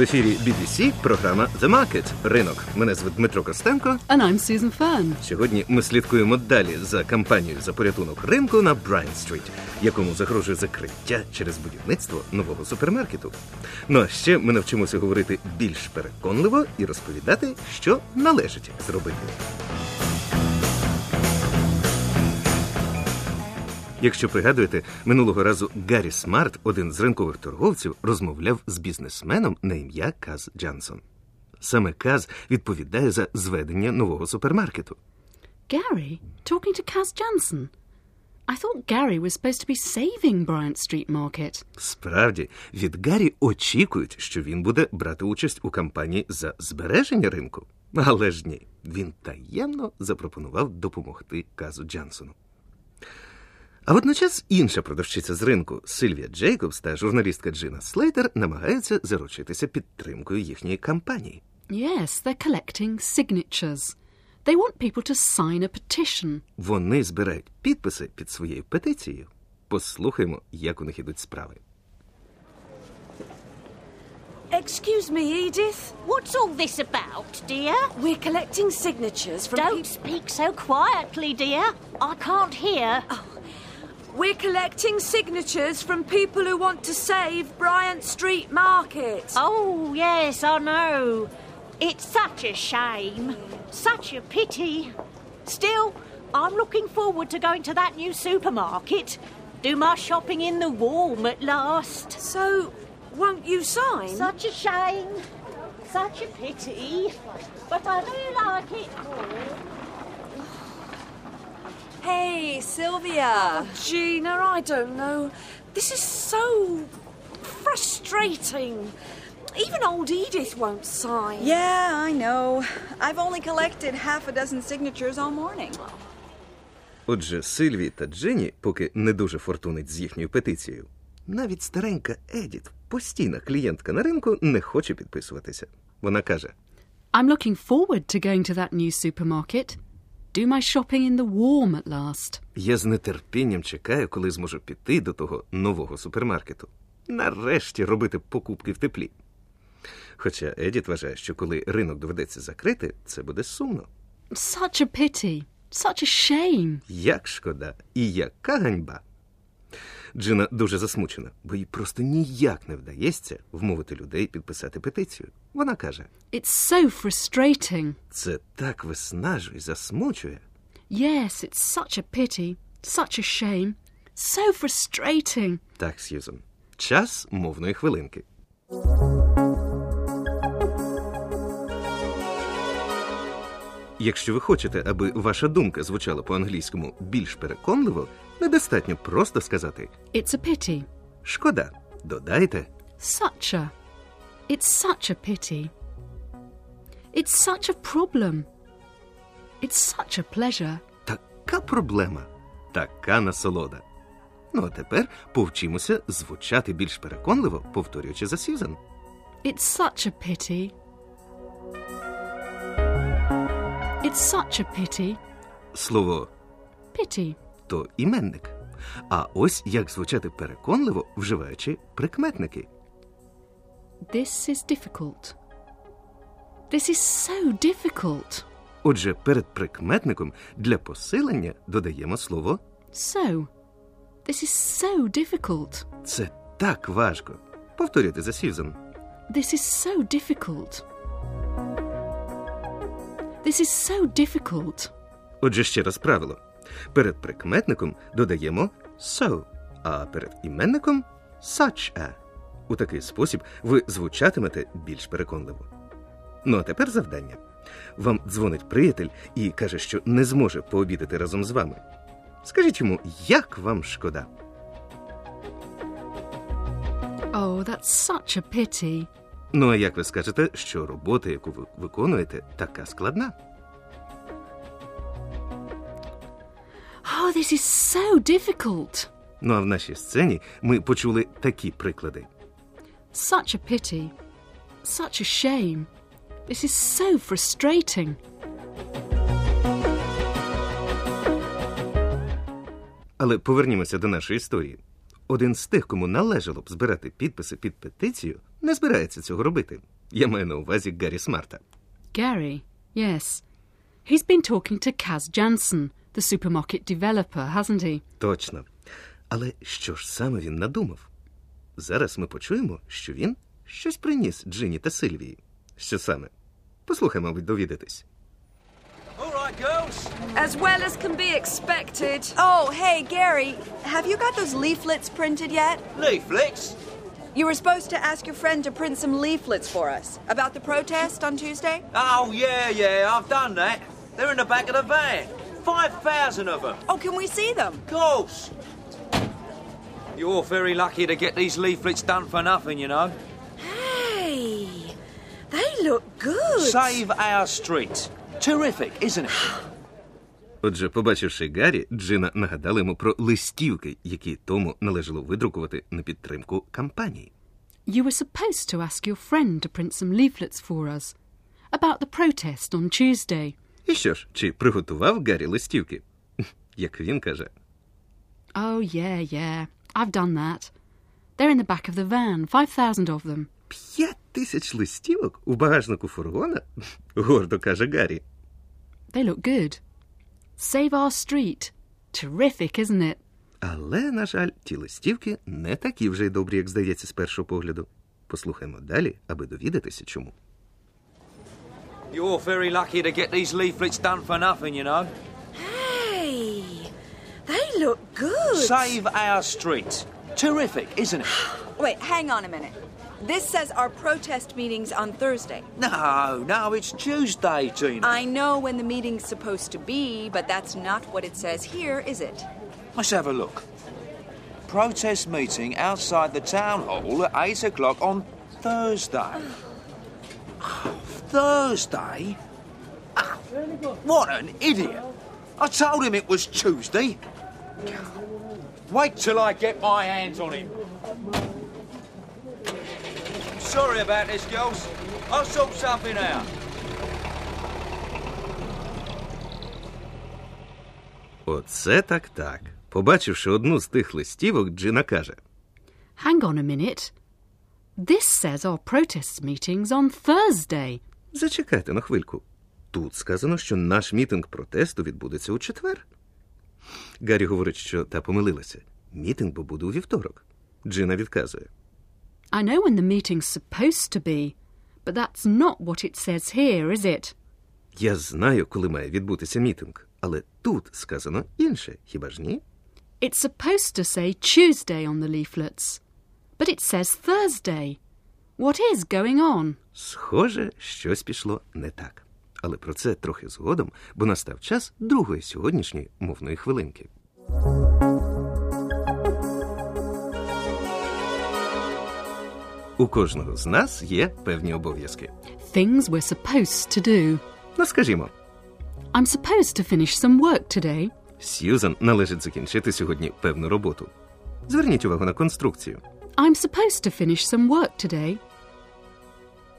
В ефірі BBC програма The Market – Ринок. Мене звуть Дмитро Костенко. And I'm Susan Fern. Сьогодні ми слідкуємо далі за кампанією за порятунок ринку на Брайан-стріт, якому загрожує закриття через будівництво нового супермаркету. Ну а ще ми навчимося говорити більш переконливо і розповідати, що належить зробити. Якщо пригадуєте, минулого разу Гаррі Смарт, один з ринкових торговців, розмовляв з бізнесменом на ім'я Каз Джансон. Саме Каз відповідає за зведення нового супермаркету. Gary talking to Kaz Jansen. I thought Gary was supposed to be saving Bryant Street Market. Справді, від Гаррі очікують, що він буде брати участь у кампанії за збереження ринку. Але ж ні, він таємно запропонував допомогти Казу Джансону. А водночас інша продавщиця з ринку Сильвія Джейкобс та журналістка Джина Слейтер намагаються заручитися підтримкою їхньої кампанії. Yes, they're collecting signatures. They want people to sign a petition. Вони збирають підписи під своєю петицією. Послухаймо, як у них ідуть справи. Excuse me, Edith. What's all this about, dear? We're collecting signatures from Don't peop- speak so quietly, dear. I can't hear. We're collecting signatures from people who want to save Bryant Street Market. Oh, yes, I know. It's such a shame. Such a pity. Still, I'm looking forward to going to that new supermarket. Do my shopping in the warm at last. So, won't you sign? Such a shame. Such a pity. But I do like it more. Hey, Sylvia. Oh, Gina, I don't know. This is so frustrating. Even old Edith won't sign. Yeah, I know. I've only collected half a dozen signatures all morning. Отже, Сильві та Джині поки не дуже фортунить з їхньою петицією. Навіть старенька Едіт, постійна клієнтка на ринку, не хоче підписуватися. Вона каже: I'm looking forward to going to that new supermarket. Do my shopping in the warm at last. Я з нетерпінням чекаю, коли зможу піти до того нового супермаркету. Нарешті робити покупки в теплі. Хоча Едіт вважає, що коли ринок доведеться закрити, це буде сумно. Such a pity. Such a shame. Як шкода і яка ганьба. Джина дуже засмучена, бо їй просто ніяк не вдається вмовити людей підписати петицію. Вона каже: It's so frustrating. це так виснажує, засмучує. Yes, it's such a pity. Such a shame. So frustrating. Так, Сьюзен. Час мовної хвилинки. Якщо ви хочете, аби ваша думка звучала по-англійському більш переконливо, недостатньо просто сказати It's a pity. шкода. Додайте Such a. It's such a pity. It's such a problem. It's such a pleasure. така проблема, така насолода. Ну а тепер повчимося звучати більш переконливо, повторюючи за Сьюзен. It's such a pity. It's such a pity. Слово Pity. то іменник. А ось як звучати переконливо, вживаючи прикметники. This is difficult. This is so difficult. Отже, перед прикметником для посилення додаємо слово So. This is so difficult. це так важко. Повторюйте за Сьюзен. This is so difficult. This is so difficult. Отже, ще раз правило. Перед прикметником додаємо so, а перед іменником such a. У такий спосіб ви звучатимете більш переконливо. Ну а тепер завдання. Вам дзвонить приятель і каже, що не зможе пообідати разом з вами. Скажіть йому, як вам шкода? Oh, that's such a pity. Ну а як ви скажете, що робота, яку ви виконуєте, така складна? Oh, this is so difficult. Ну а в нашій сцені ми почули такі приклади. Such a pity. Such a shame. This is so frustrating. Але повернімося до нашої історії. Один з тих, кому належало б збирати підписи під петицію, не збирається цього робити. Я маю на увазі Гаррі Смарта. Gary, yes. He's been talking to Kaz Jansen, the supermarket developer, hasn't he? Точно. Але що ж саме він надумав? Зараз ми почуємо, що він щось приніс Джині та Сильвії. Що саме? Послухай, мабуть, довідатись. Girls. As well as can be expected. Oh, hey, Gary, have you got those leaflets printed yet? Leaflets. You were supposed to ask your friend to print some leaflets for us about the protest on Tuesday. Oh, yeah, yeah, I've done that. They're in the back of the van. 5,000 of them. Oh, can we see them? Of course. You're very lucky to get these leaflets done for nothing, you know. Hey, they look good. Save our street. Terrific, isn't it? Отже, побачивши Гаррі, Джина нагадала йому про листівки, які тому належало видрукувати на підтримку кампанії. You were supposed to ask your friend to print some leaflets for us about the protest on Tuesday. І що ж, чи приготував Гаррі листівки? Як він каже, Oh, yeah, yeah. I've done that. They're in the back of the van, 5,000 of them. п'ять тисяч листівок у багажнику фургона? гордо каже Гаррі. They look good. Save our street. Terrific, isn't it? Але, на жаль, ті листівки не такі вже й добрі, як здається з першого погляду. Послухаймо далі, аби довідатися чому. You're very lucky to get these leaflets done for nothing, you know. Hey, they look good. Save our street. Terrific, isn't it? Wait, hang on a minute. This says our protest meeting's on Thursday. No, no, it's Tuesday, Gina. I know when the meeting's supposed to be, but that's not what it says here, is it? Let's have a look. Protest meeting outside the town hall at 8 o'clock on Thursday. Thursday? What an idiot! I told him it was Tuesday. Wait till I get my hands on him. Sorry about this, girls. I'll sort something out. Оце так так. Побачивши одну з тих листівок, Джина каже: Hang on a minute. This says our protest meeting's on Thursday. Зачекайте на хвильку. Тут сказано, що наш мітинг протесту відбудеться у четвер. Гаррі говорить, що та помилилася. Мітинг бо буде у вівторок. Джина відказує. I know when the meeting's supposed to be, but that's not what it says here, is it? Я знаю, коли має відбутися мітинг, але тут сказано інше, хіба ж ні? It's supposed to say Tuesday on the leaflets, but it says Thursday. What is going on? Схоже, щось пішло не так. Але про це трохи згодом, бо настав час другої сьогоднішньої мовної хвилинки. У кожного з нас є певні обов'язки. Things we're supposed to do. Ну, скажімо, I'm supposed to finish some work today. Сьюзан належить закінчити сьогодні певну роботу. Зверніть увагу на конструкцію. I'm supposed to finish some work today.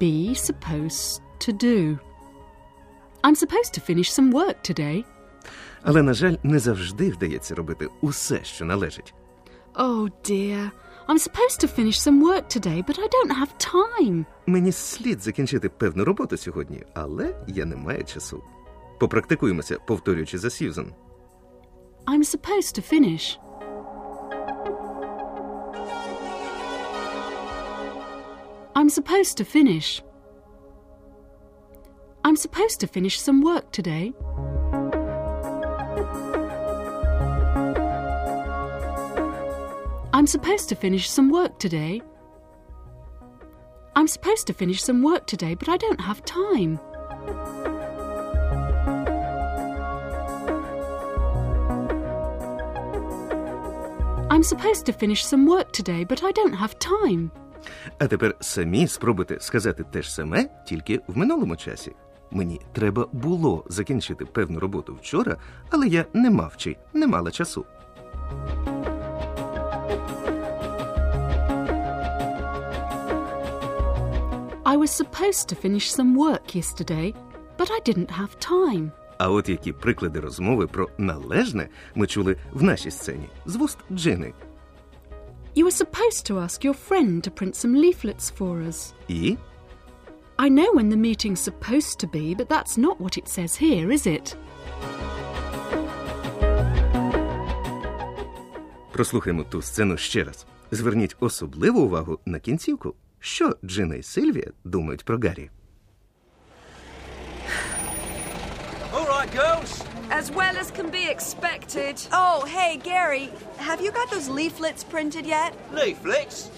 Be supposed to do. I'm supposed to finish some work today. Але, на жаль, не завжди вдається робити усе, що належить. Oh dear. I'm supposed to finish some work today, but I don't have time. Мені слід закінчити певну роботу сьогодні, але я не маю часу. Попрактикуємося, повторюючи за Сьюзан. I'm supposed to finish. I'm supposed to finish. I'm supposed to finish some work today. I'm supposed to finish some work today. I'm supposed to finish some work today, but I don't have time. I'm supposed to finish some work today, but I don't have time. А тепер самі спробуйте сказати те ж саме, тільки в минулому часі. Мені треба було закінчити певну роботу вчора, але я не мав чи не мала часу. I was supposed to finish some work yesterday, but I didn't have time. А от які приклади розмови про належне ми чули в нашій сцені з вуст Джини. You were supposed to ask your friend to print some leaflets for us. І I know when the meeting's supposed to be, but that's not what it says here, is it? прослухаймо ту сцену ще раз. Зверніть особливу увагу на кінцівку. Що Джина і Сильвія думають про Гаррі? All right, girls. As well as can be expected. Oh, hey, Gary, have you got those leaflets printed yet? Leaflets.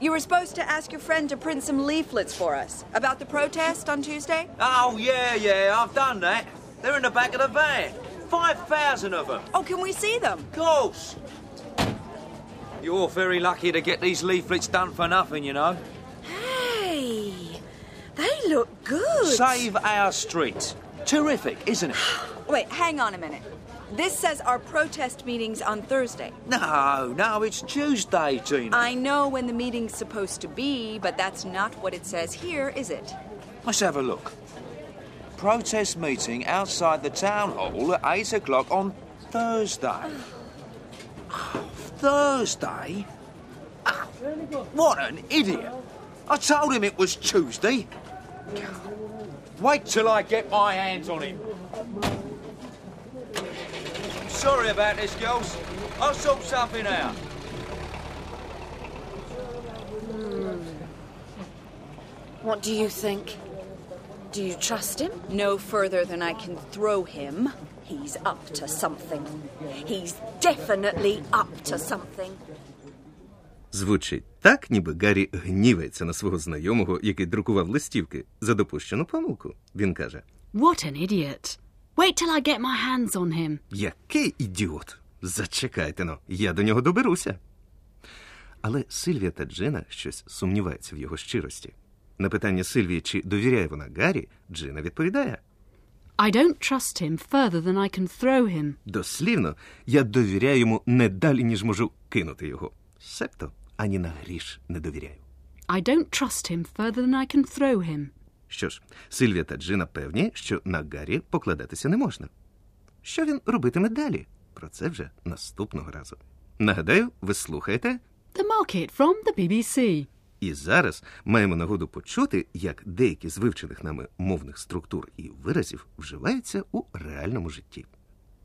You were supposed to ask your friend to print some leaflets for us about the protest on Tuesday? Oh, yeah, yeah, I've done that. They're in the back of the van. 5,000 of them. Oh, can we see them? Of course. You're very lucky to get these leaflets done for nothing, you know. Look good. Save our street. Terrific, isn't it? Wait, hang on a minute. This says our protest meeting's on Thursday. No, no, it's Tuesday, Gina. I know when the meeting's supposed to be, but that's not what it says here, is it? Let's have a look. Protest meeting outside the town hall at 8 o'clock on Thursday. Thursday? Ah, what an idiot! I told him it was Tuesday. Wait till I get my hands on him. Sorry about this, girls. I'll sort something out. What do you think? Do you trust him? No further than I can throw him. He's up to something. He's definitely up to something. Звучить так, ніби Гаррі гнівається на свого знайомого, який друкував листівки за допущену помилку. Він каже: What an idiot. Wait till I get my hands on him. Який ідіот! Зачекайте но, я до нього доберуся. Але Сильвія та Джина щось сумніваються в його щирості. На питання Сильвії, чи довіряє вона Гаррі, Джина відповідає: I don't trust him further than I can throw him. дослівно, я довіряю йому не далі, ніж можу кинути його. Себто ані на гріш не довіряю. I don't trust him further than I can throw him. Що ж, Сильвія та Джина певні, що на Гаррі покладатися не можна. Що він робитиме далі? Про це вже наступного разу. Нагадаю, ви слухаєте, The Market from the BBC. і зараз маємо нагоду почути, як деякі з вивчених нами мовних структур і виразів вживаються у реальному житті.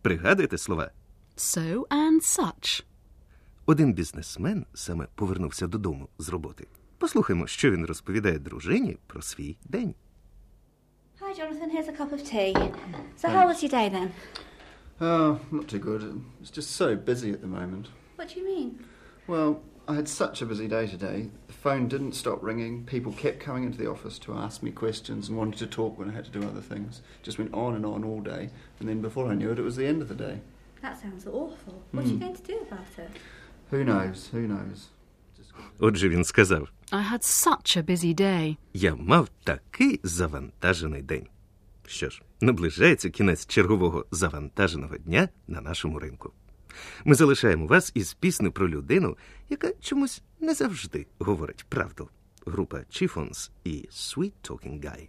Пригадуєте слова? So and such. Один бізнесмен саме повернувся додому з роботи. Послухаймо, що він розповідає дружині про свій день. Hi, Jonathan. Here's a cup of tea. So, how was your day then? Oh, not too good. It's just so busy at the moment. What do you mean? Well, I had such a busy day today. The phone didn't stop ringing. People kept coming into the office to ask me questions and wanted to talk when I had to do other things. Just went on and on all day. And then before I knew it, it was the end of the day. That sounds awful. What are you going to do about it? Who knows? Who knows? Отже, він сказав: I had such a busy day. Я мав такий завантажений день. Що ж, наближається кінець чергового завантаженого дня на нашому ринку. Ми залишаємо вас із пісни про людину, яка чомусь не завжди говорить правду. Група Chiffons і Sweet Talking Guy.